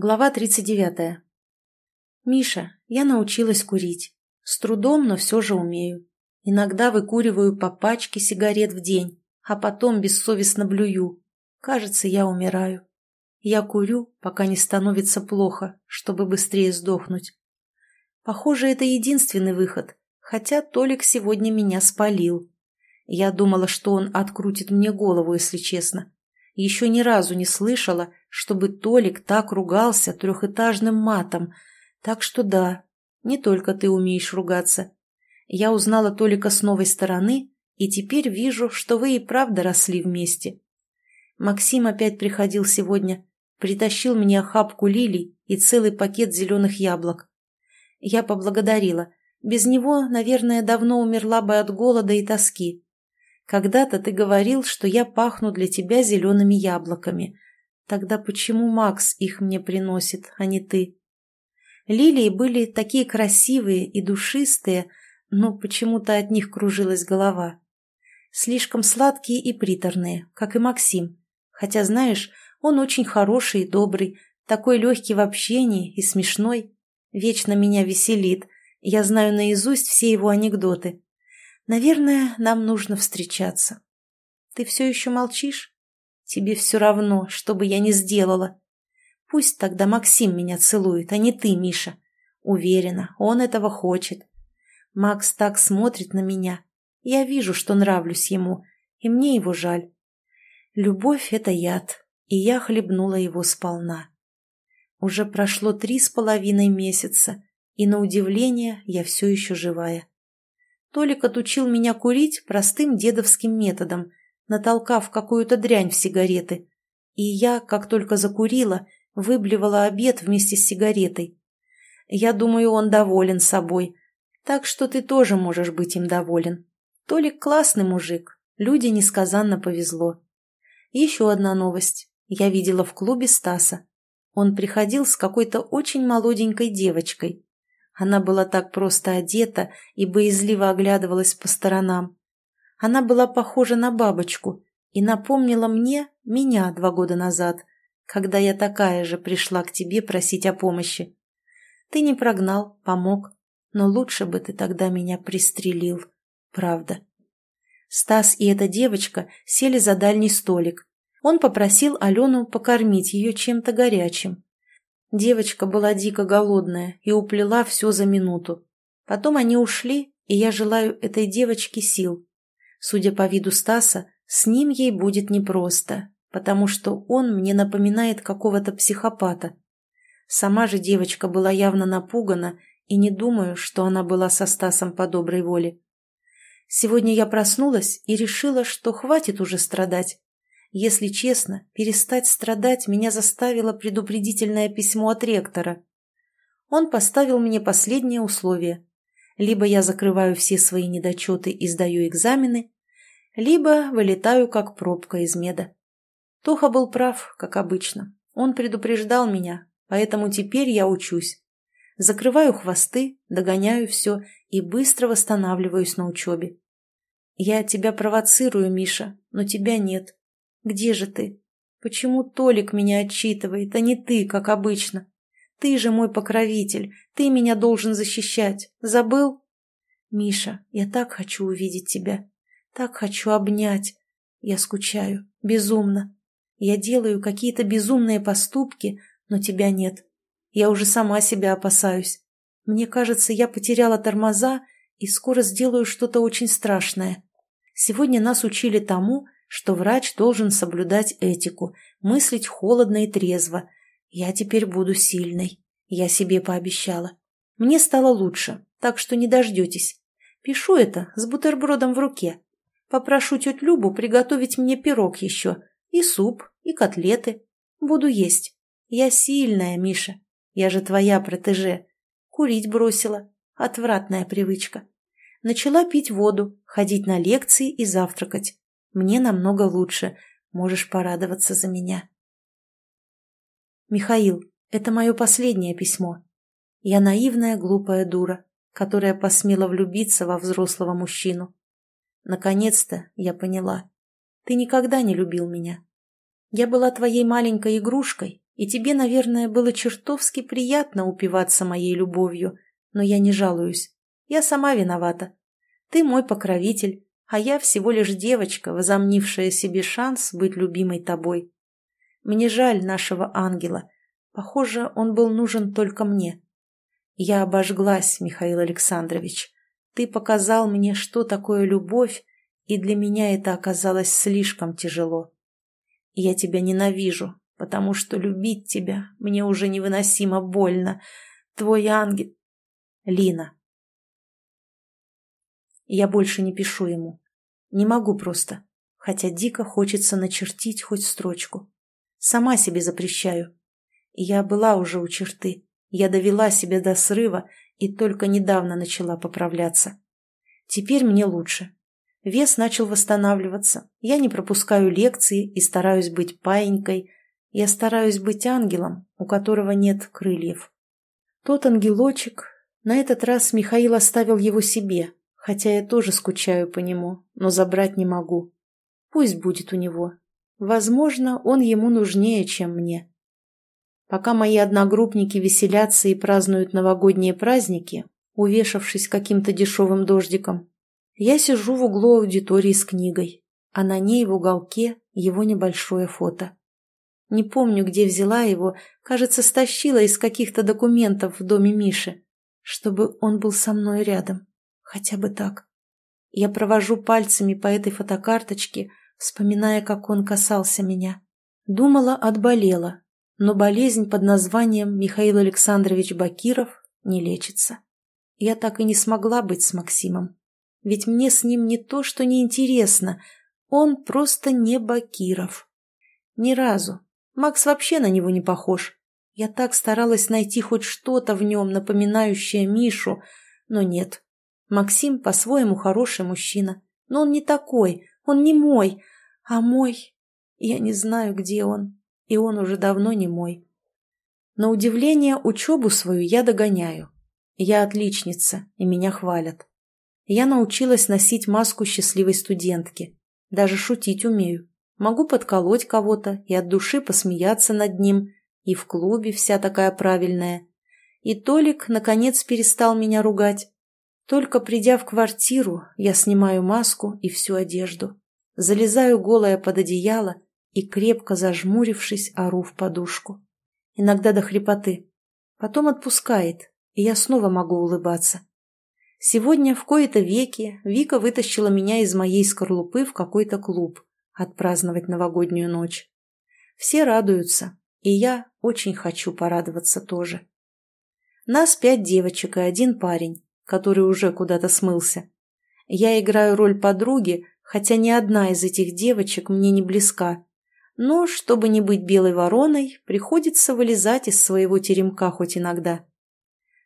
Глава 39. Миша, я научилась курить. С трудом, но все же умею. Иногда выкуриваю по пачке сигарет в день, а потом бессовестно блюю. Кажется, я умираю. Я курю, пока не становится плохо, чтобы быстрее сдохнуть. Похоже, это единственный выход, хотя Толик сегодня меня спалил. Я думала, что он открутит мне голову, если честно. Еще ни разу не слышала, чтобы Толик так ругался трехэтажным матом. Так что да, не только ты умеешь ругаться. Я узнала Толика с новой стороны, и теперь вижу, что вы и правда росли вместе. Максим опять приходил сегодня, притащил мне охапку лилий и целый пакет зеленых яблок. Я поблагодарила. Без него, наверное, давно умерла бы от голода и тоски. Когда-то ты говорил, что я пахну для тебя зелеными яблоками. Тогда почему Макс их мне приносит, а не ты? Лилии были такие красивые и душистые, но почему-то от них кружилась голова. Слишком сладкие и приторные, как и Максим. Хотя, знаешь, он очень хороший и добрый, такой легкий в общении и смешной. Вечно меня веселит. Я знаю наизусть все его анекдоты. Наверное, нам нужно встречаться. Ты все еще молчишь? Тебе все равно, что бы я ни сделала. Пусть тогда Максим меня целует, а не ты, Миша. Уверена, он этого хочет. Макс так смотрит на меня. Я вижу, что нравлюсь ему, и мне его жаль. Любовь — это яд, и я хлебнула его сполна. Уже прошло три с половиной месяца, и, на удивление, я все еще живая. Толик отучил меня курить простым дедовским методом, натолкав какую-то дрянь в сигареты. И я, как только закурила, выблевала обед вместе с сигаретой. Я думаю, он доволен собой. Так что ты тоже можешь быть им доволен. Толик классный мужик. Люди несказанно повезло. Еще одна новость. Я видела в клубе Стаса. Он приходил с какой-то очень молоденькой девочкой. Она была так просто одета и боязливо оглядывалась по сторонам. Она была похожа на бабочку и напомнила мне меня два года назад, когда я такая же пришла к тебе просить о помощи. Ты не прогнал, помог, но лучше бы ты тогда меня пристрелил, правда. Стас и эта девочка сели за дальний столик. Он попросил Алену покормить ее чем-то горячим. Девочка была дико голодная и уплела все за минуту. Потом они ушли, и я желаю этой девочке сил. Судя по виду Стаса, с ним ей будет непросто, потому что он мне напоминает какого-то психопата. Сама же девочка была явно напугана, и не думаю, что она была со Стасом по доброй воле. Сегодня я проснулась и решила, что хватит уже страдать. Если честно, перестать страдать меня заставило предупредительное письмо от ректора. Он поставил мне последнее условие. Либо я закрываю все свои недочеты и сдаю экзамены, либо вылетаю как пробка из меда. Тоха был прав, как обычно. Он предупреждал меня, поэтому теперь я учусь. Закрываю хвосты, догоняю все и быстро восстанавливаюсь на учебе. Я тебя провоцирую, Миша, но тебя нет. Где же ты? Почему Толик меня отчитывает, а не ты, как обычно? Ты же мой покровитель, ты меня должен защищать. Забыл? Миша, я так хочу увидеть тебя, так хочу обнять. Я скучаю, безумно. Я делаю какие-то безумные поступки, но тебя нет. Я уже сама себя опасаюсь. Мне кажется, я потеряла тормоза и скоро сделаю что-то очень страшное. Сегодня нас учили тому, что врач должен соблюдать этику, мыслить холодно и трезво. Я теперь буду сильной. Я себе пообещала. Мне стало лучше, так что не дождетесь. Пишу это с бутербродом в руке. Попрошу тетю Любу приготовить мне пирог еще, и суп, и котлеты. Буду есть. Я сильная, Миша. Я же твоя протеже. Курить бросила. Отвратная привычка. Начала пить воду, ходить на лекции и завтракать. Мне намного лучше. Можешь порадоваться за меня. Михаил, это мое последнее письмо. Я наивная, глупая дура, которая посмела влюбиться во взрослого мужчину. Наконец-то я поняла. Ты никогда не любил меня. Я была твоей маленькой игрушкой И тебе, наверное, было чертовски приятно упиваться моей любовью, но я не жалуюсь. Я сама виновата. Ты мой покровитель, а я всего лишь девочка, возомнившая себе шанс быть любимой тобой. Мне жаль нашего ангела. Похоже, он был нужен только мне. Я обожглась, Михаил Александрович. Ты показал мне, что такое любовь, и для меня это оказалось слишком тяжело. Я тебя ненавижу, потому что любить тебя мне уже невыносимо больно. Твой ангел... Лина. Я больше не пишу ему. Не могу просто, хотя дико хочется начертить хоть строчку. Сама себе запрещаю. Я была уже у черты. Я довела себя до срыва и только недавно начала поправляться. Теперь мне лучше. Вес начал восстанавливаться. Я не пропускаю лекции и стараюсь быть паинькой. Я стараюсь быть ангелом, у которого нет крыльев. Тот ангелочек... На этот раз Михаил оставил его себе, хотя я тоже скучаю по нему, но забрать не могу. Пусть будет у него. Возможно, он ему нужнее, чем мне. Пока мои одногруппники веселятся и празднуют новогодние праздники, увешавшись каким-то дешевым дождиком, я сижу в углу аудитории с книгой, а на ней в уголке его небольшое фото. Не помню, где взяла его, кажется, стащила из каких-то документов в доме Миши, чтобы он был со мной рядом, хотя бы так. Я провожу пальцами по этой фотокарточке, вспоминая, как он касался меня. Думала, отболела, но болезнь под названием Михаил Александрович Бакиров не лечится. Я так и не смогла быть с Максимом. Ведь мне с ним не то, что неинтересно, он просто не Бакиров. Ни разу. Макс вообще на него не похож. Я так старалась найти хоть что-то в нем, напоминающее Мишу, но нет. Максим по-своему хороший мужчина, но он не такой, он не мой, а мой... Я не знаю, где он и он уже давно не мой. На удивление, учебу свою я догоняю. Я отличница, и меня хвалят. Я научилась носить маску счастливой студентки. Даже шутить умею. Могу подколоть кого-то и от души посмеяться над ним, и в клубе вся такая правильная. И Толик, наконец, перестал меня ругать. Только придя в квартиру, я снимаю маску и всю одежду. Залезаю голая под одеяло и, крепко зажмурившись, ору в подушку. Иногда до хрипоты. Потом отпускает, и я снова могу улыбаться. Сегодня в кои-то веки Вика вытащила меня из моей скорлупы в какой-то клуб отпраздновать новогоднюю ночь. Все радуются, и я очень хочу порадоваться тоже. Нас пять девочек и один парень, который уже куда-то смылся. Я играю роль подруги, хотя ни одна из этих девочек мне не близка, но, чтобы не быть белой вороной, приходится вылезать из своего теремка хоть иногда.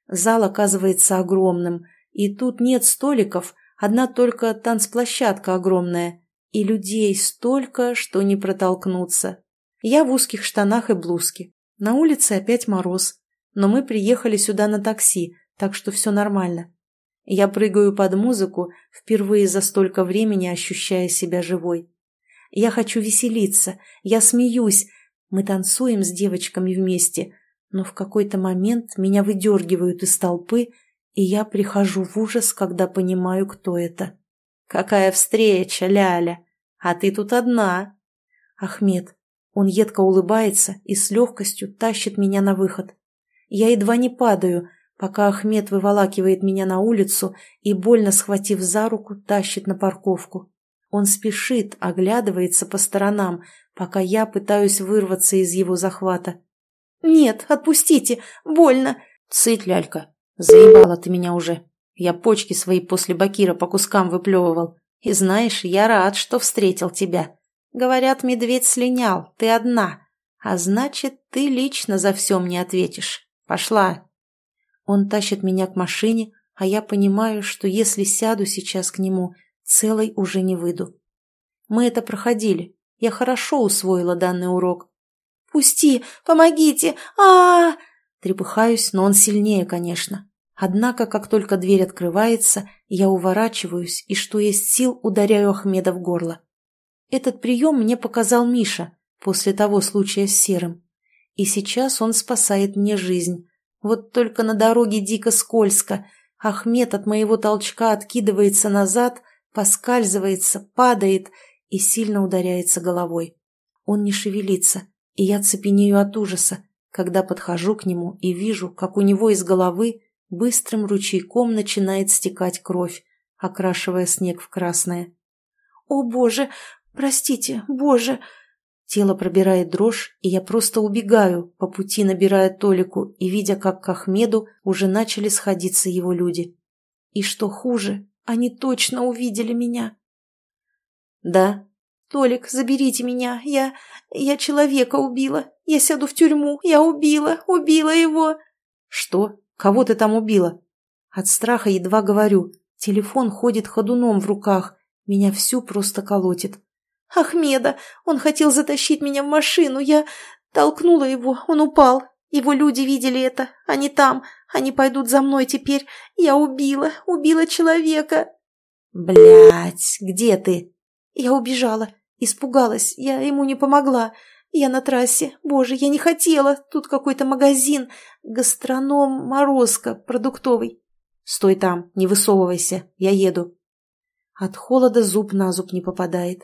Зал оказывается огромным, и тут нет столиков, одна только танцплощадка огромная, и людей столько, что не протолкнуться. Я в узких штанах и блузке. На улице опять мороз, но мы приехали сюда на такси, так что все нормально. Я прыгаю под музыку, впервые за столько времени ощущая себя живой. Я хочу веселиться, я смеюсь. Мы танцуем с девочками вместе, но в какой-то момент меня выдергивают из толпы, и я прихожу в ужас, когда понимаю, кто это. «Какая встреча, Ляля! А ты тут одна!» Ахмед. Он едко улыбается и с легкостью тащит меня на выход. Я едва не падаю, пока Ахмед выволакивает меня на улицу и, больно схватив за руку, тащит на парковку. Он спешит, оглядывается по сторонам, пока я пытаюсь вырваться из его захвата. «Нет, отпустите! Больно!» «Цыть, лялька! Заебала ты меня уже! Я почки свои после Бакира по кускам выплевывал. И знаешь, я рад, что встретил тебя. Говорят, медведь слинял, ты одна. А значит, ты лично за все мне ответишь. Пошла!» Он тащит меня к машине, а я понимаю, что если сяду сейчас к нему, Целой уже не выйду. Мы это проходили. Я хорошо усвоила данный урок. «Пусти! Помогите! а, -а, Трепыхаюсь, но он сильнее, конечно. Однако, как только дверь открывается, я уворачиваюсь и, что есть сил, ударяю Ахмеда в горло. Этот прием мне показал Миша после того случая с Серым. И сейчас он спасает мне жизнь. Вот только на дороге дико скользко. Ахмед от моего толчка откидывается назад, поскальзывается, падает и сильно ударяется головой. Он не шевелится, и я цепенею от ужаса, когда подхожу к нему и вижу, как у него из головы быстрым ручейком начинает стекать кровь, окрашивая снег в красное. «О, Боже! Простите, Боже!» Тело пробирает дрожь, и я просто убегаю, по пути набирая Толику и видя, как к Ахмеду уже начали сходиться его люди. И что хуже, они точно увидели меня. «Да». «Толик, заберите меня. Я... я человека убила. Я сяду в тюрьму. Я убила. Убила его». «Что? Кого ты там убила?» От страха едва говорю. Телефон ходит ходуном в руках. Меня всю просто колотит. «Ахмеда! Он хотел затащить меня в машину. Я толкнула его. Он упал. Его люди видели это. Они там. Они пойдут за мной теперь. Я убила. Убила человека». Блять, где ты?» «Я убежала. Испугалась. Я ему не помогла. Я на трассе. Боже, я не хотела. Тут какой-то магазин. Гастроном Морозко, продуктовый». «Стой там, не высовывайся. Я еду». От холода зуб на зуб не попадает.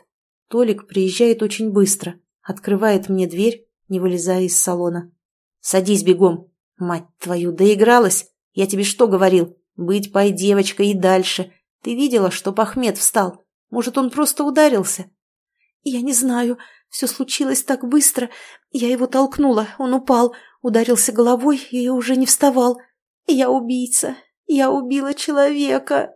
Толик приезжает очень быстро, открывает мне дверь, не вылезая из салона. «Садись бегом!» «Мать твою, доигралась! Я тебе что говорил? Быть пой девочкой и дальше. Ты видела, что Пахмед встал? Может, он просто ударился?» «Я не знаю. Все случилось так быстро. Я его толкнула, он упал, ударился головой и уже не вставал. Я убийца. Я убила человека!»